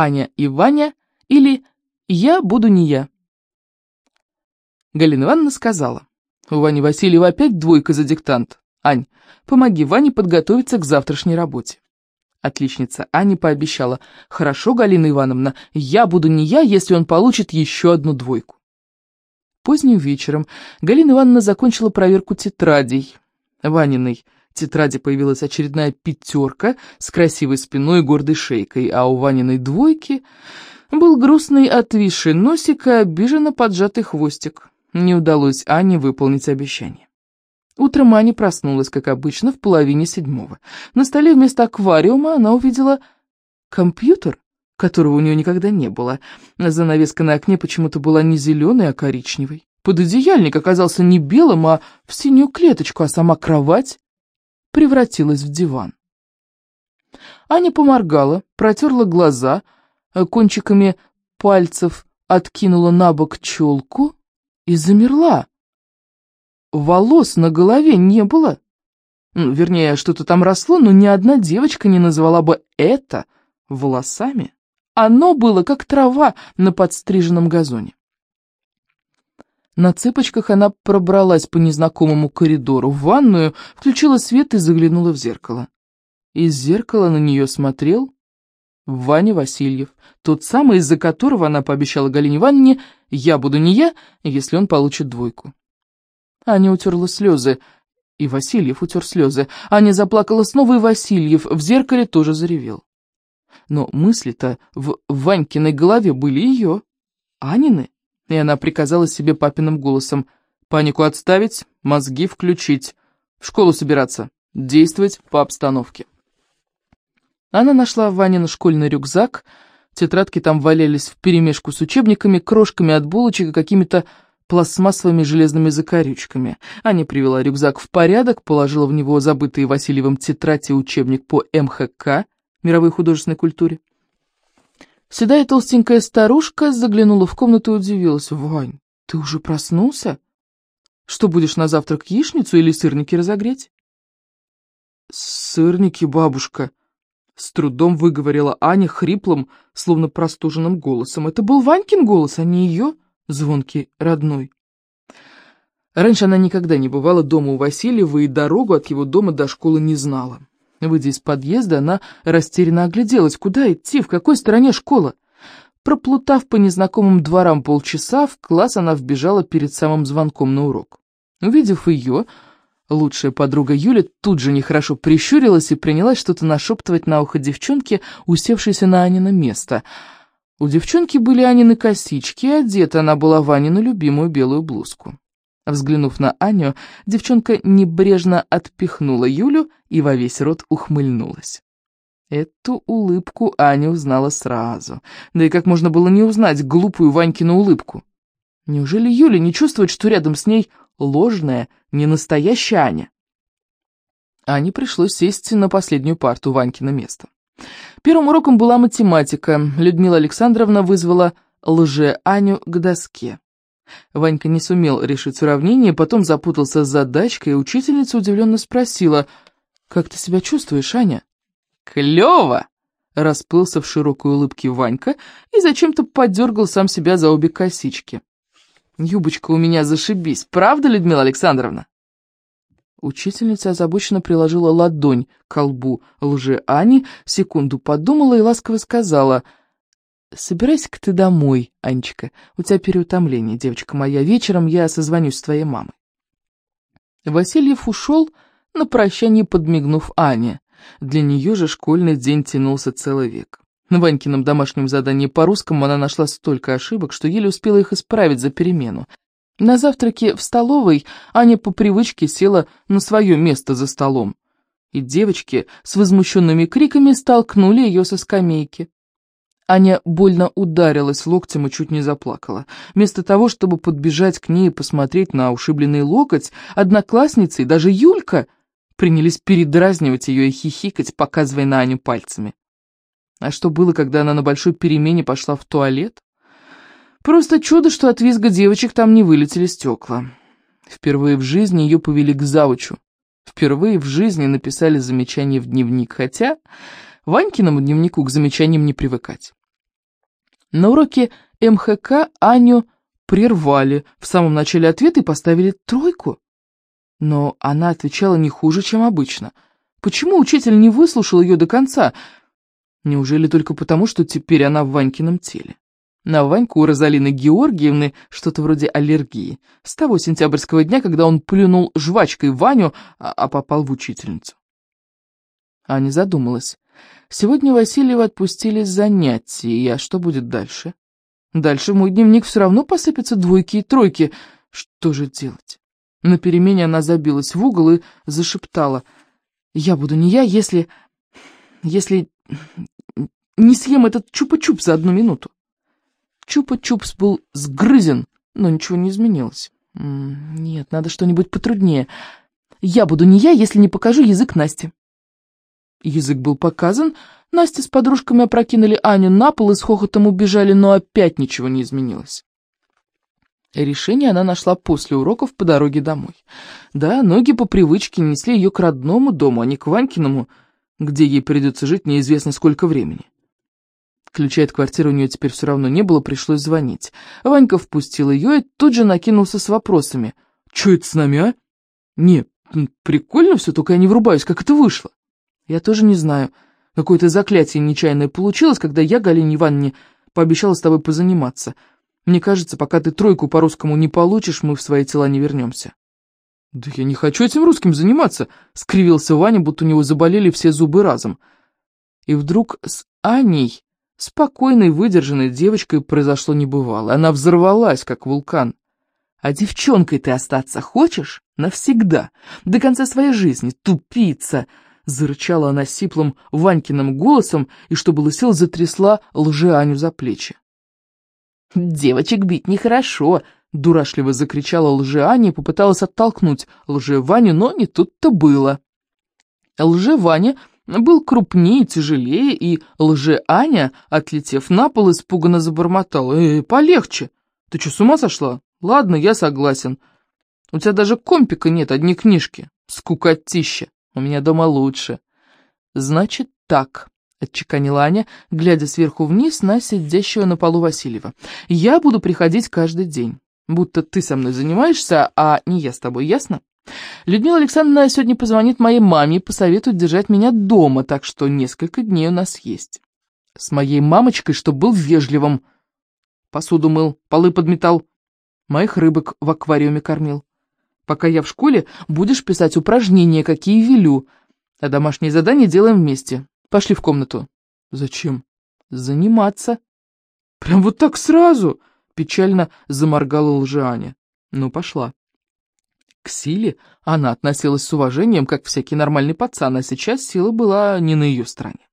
Аня и Ваня или «Я буду не я». Галина Ивановна сказала, «У Вани Васильева опять двойка за диктант. Ань, помоги Ване подготовиться к завтрашней работе». Отличница Аня пообещала, «Хорошо, Галина Ивановна, я буду не я, если он получит еще одну двойку». Поздним вечером Галина Ивановна закончила проверку тетрадей. Ваниной тетради появилась очередная пятерка с красивой спиной и гордой шейкой, а у Ваниной двойки был грустный отвисший носик и обиженно поджатый хвостик. Не удалось Ане выполнить обещание. Утром Аня проснулась, как обычно, в половине седьмого. На столе вместо аквариума она увидела компьютер, которого у нее никогда не было. Занавеска на окне почему-то была не зеленой, а коричневой. Пододеяльник оказался не белым, а в синюю клеточку, а сама кровать превратилась в диван. Аня поморгала, протерла глаза, кончиками пальцев откинула на бок челку и замерла. Волос на голове не было. Вернее, что-то там росло, но ни одна девочка не назвала бы это волосами. Оно было как трава на подстриженном газоне. На цыпочках она пробралась по незнакомому коридору в ванную, включила свет и заглянула в зеркало. Из зеркала на нее смотрел Ваня Васильев, тот самый, из-за которого она пообещала Галине Ивановне «я буду не я, если он получит двойку». Аня утерла слезы, и Васильев утер слезы. Аня заплакала снова, и Васильев в зеркале тоже заревел. Но мысли-то в Ванькиной голове были ее, Анины и она приказала себе папиным голосом «Панику отставить, мозги включить, в школу собираться, действовать по обстановке». Она нашла Ванин школьный рюкзак, тетрадки там валялись вперемешку с учебниками, крошками от булочек и какими-то пластмассовыми железными закорючками. Аня привела рюкзак в порядок, положила в него забытые Васильевым тетрадь и учебник по МХК, мировой художественной культуре. Седая толстенькая старушка заглянула в комнату и удивилась. «Вань, ты уже проснулся? Что, будешь на завтрак яичницу или сырники разогреть?» «Сырники, бабушка», — с трудом выговорила Аня хриплым, словно простуженным голосом. Это был Ванькин голос, а не ее, звонкий, родной. Раньше она никогда не бывала дома у Васильева и дорогу от его дома до школы не знала. Выйдя из подъезда, она растерянно огляделась. Куда идти? В какой стороне школа? Проплутав по незнакомым дворам полчаса, в класс она вбежала перед самым звонком на урок. Увидев ее, лучшая подруга Юля тут же нехорошо прищурилась и принялась что-то нашептывать на ухо девчонке, усевшейся на Анина место. У девчонки были Анины косички, и одета она была в Анину любимую белую блузку. Взглянув на Аню, девчонка небрежно отпихнула Юлю и во весь рот ухмыльнулась. Эту улыбку Аня узнала сразу. Да и как можно было не узнать глупую Ванькину улыбку? Неужели Юля не чувствует, что рядом с ней ложная, не настоящая Аня? Ане пришлось сесть на последнюю парту Ванькина место. Первым уроком была математика. Людмила Александровна вызвала лже-Аню к доске. Ванька не сумел решить уравнение, потом запутался с задачкой, и учительница удивленно спросила, «Как ты себя чувствуешь, Аня?» «Клево!» — расплылся в широкой улыбке Ванька и зачем-то подергал сам себя за обе косички. «Юбочка у меня зашибись, правда, Людмила Александровна?» Учительница озабоченно приложила ладонь к колбу лжи Ани, секунду подумала и ласково сказала — Собирайся-ка ты домой, Анечка. У тебя переутомление, девочка моя. Вечером я созвонюсь с твоей мамой. Васильев ушел, на прощание подмигнув Ане. Для нее же школьный день тянулся целый век. На Ванькином домашнем задании по русскому она нашла столько ошибок, что еле успела их исправить за перемену. На завтраке в столовой Аня по привычке села на свое место за столом. И девочки с возмущенными криками столкнули ее со скамейки. Аня больно ударилась локтем и чуть не заплакала. Вместо того, чтобы подбежать к ней и посмотреть на ушибленный локоть, одноклассницы и даже Юлька принялись передразнивать ее и хихикать, показывая на Аню пальцами. А что было, когда она на большой перемене пошла в туалет? Просто чудо, что от визга девочек там не вылетели стекла. Впервые в жизни ее повели к завучу. Впервые в жизни написали замечание в дневник, хотя Ванькиному дневнику к замечаниям не привыкать. На уроке МХК Аню прервали в самом начале ответа и поставили тройку. Но она отвечала не хуже, чем обычно. Почему учитель не выслушал ее до конца? Неужели только потому, что теперь она в Ванькином теле? На Ваньку у Розалины Георгиевны что-то вроде аллергии. С того сентябрьского дня, когда он плюнул жвачкой Ваню, а, а попал в учительницу. Аня задумалась. Сегодня Васильева отпустили с занятий, а что будет дальше? Дальше мой дневник все равно посыпятся двойки и тройки. Что же делать? На перемене она забилась в угол и зашептала. «Я буду не я, если... если не съем этот чупа-чуп за одну минуту». Чупа-чупс был сгрызен, но ничего не изменилось. Нет, надо что-нибудь потруднее. Я буду не я, если не покажу язык Насте. Язык был показан, Настя с подружками опрокинули Аню на пол и с хохотом убежали, но опять ничего не изменилось. Решение она нашла после уроков по дороге домой. Да, ноги по привычке несли ее к родному дому, а не к Ванькиному, где ей придется жить неизвестно сколько времени. Ключа от квартиры у нее теперь все равно не было, пришлось звонить. Ванька впустил ее и тут же накинулся с вопросами. «Че это с нами, а?» «Не, прикольно все, только я не врубаюсь, как это вышло?» «Я тоже не знаю. Какое-то заклятие нечаянное получилось, когда я, Галине Ивановне, пообещала с тобой позаниматься. Мне кажется, пока ты тройку по-русскому не получишь, мы в свои тела не вернемся». «Да я не хочу этим русским заниматься», — скривился Ваня, будто у него заболели все зубы разом. И вдруг с Аней Спокойной, выдержанной девочкой произошло небывало. Она взорвалась, как вулкан. «А девчонкой ты остаться хочешь? Навсегда. До конца своей жизни. Тупица!» Зарычала она сиплым Ванькиным голосом и, что было сил, затрясла лжеаню за плечи. «Девочек бить нехорошо!» — дурашливо закричала лжеаня и попыталась оттолкнуть лже-Ваню, но не тут-то было. Лже-Ваня был крупнее, тяжелее, и лже-Аня, отлетев на пол, испуганно забормотала. «Эй, полегче! Ты что, с ума сошла? Ладно, я согласен. У тебя даже компика нет, одни книжки. Скукотища. У меня дома лучше». «Значит так», — отчеканила Аня, глядя сверху вниз на сидящего на полу Васильева. «Я буду приходить каждый день, будто ты со мной занимаешься, а не я с тобой, ясно?» Людмила Александровна сегодня позвонит моей маме и посоветует держать меня дома, так что несколько дней у нас есть. С моей мамочкой, чтоб был вежливым. Посуду мыл, полы подметал, моих рыбок в аквариуме кормил. Пока я в школе, будешь писать упражнения, какие велю, а домашние задания делаем вместе. Пошли в комнату. Зачем? Заниматься. Прям вот так сразу? Печально заморгала лжеаня. Ну, пошла. К силе она относилась с уважением, как всякий нормальный пацан, а сейчас сила была не на ее стороне.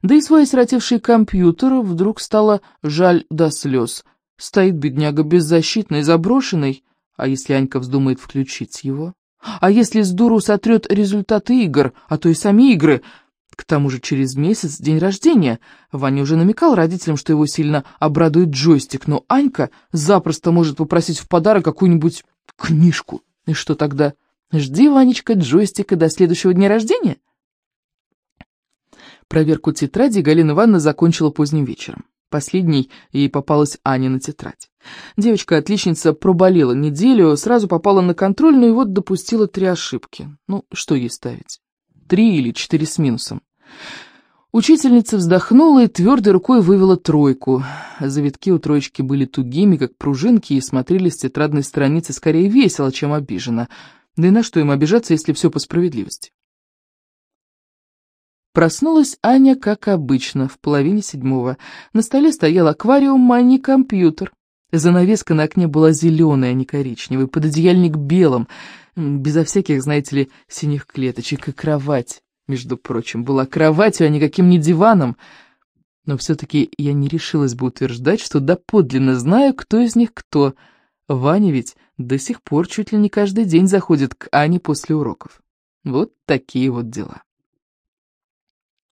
Да и свой осиротевший компьютер вдруг стало жаль до слез. Стоит бедняга беззащитный, заброшенный, а если Анька вздумает включить его? А если с дуру сотрет результаты игр, а то и сами игры? К тому же через месяц день рождения. Ваня уже намекал родителям, что его сильно обрадует джойстик, но Анька запросто может попросить в подарок какую-нибудь книжку. И что тогда? Жди, Ванечка, джойстика до следующего дня рождения? Проверку тетради Галина Ивановна закончила поздним вечером. Последней ей попалась Аня на тетрадь. Девочка-отличница проболела неделю, сразу попала на контрольную и вот допустила три ошибки. Ну, что ей ставить? Три или четыре с минусом. Учительница вздохнула и твердой рукой вывела тройку. Завитки у троечки были тугими, как пружинки, и смотрели с тетрадной страницы скорее весело, чем обиженно. Да и на что им обижаться, если все по справедливости? Проснулась Аня, как обычно, в половине седьмого. На столе стоял аквариум, а не компьютер. Занавеска на окне была зеленая, а не коричневая, пододеяльник белым, безо всяких, знаете ли, синих клеточек, и кровать между прочим, была кроватью, а никаким не диваном. Но все-таки я не решилась бы утверждать, что доподлинно знаю, кто из них кто. Ваня ведь до сих пор чуть ли не каждый день заходит к Ане после уроков. Вот такие вот дела.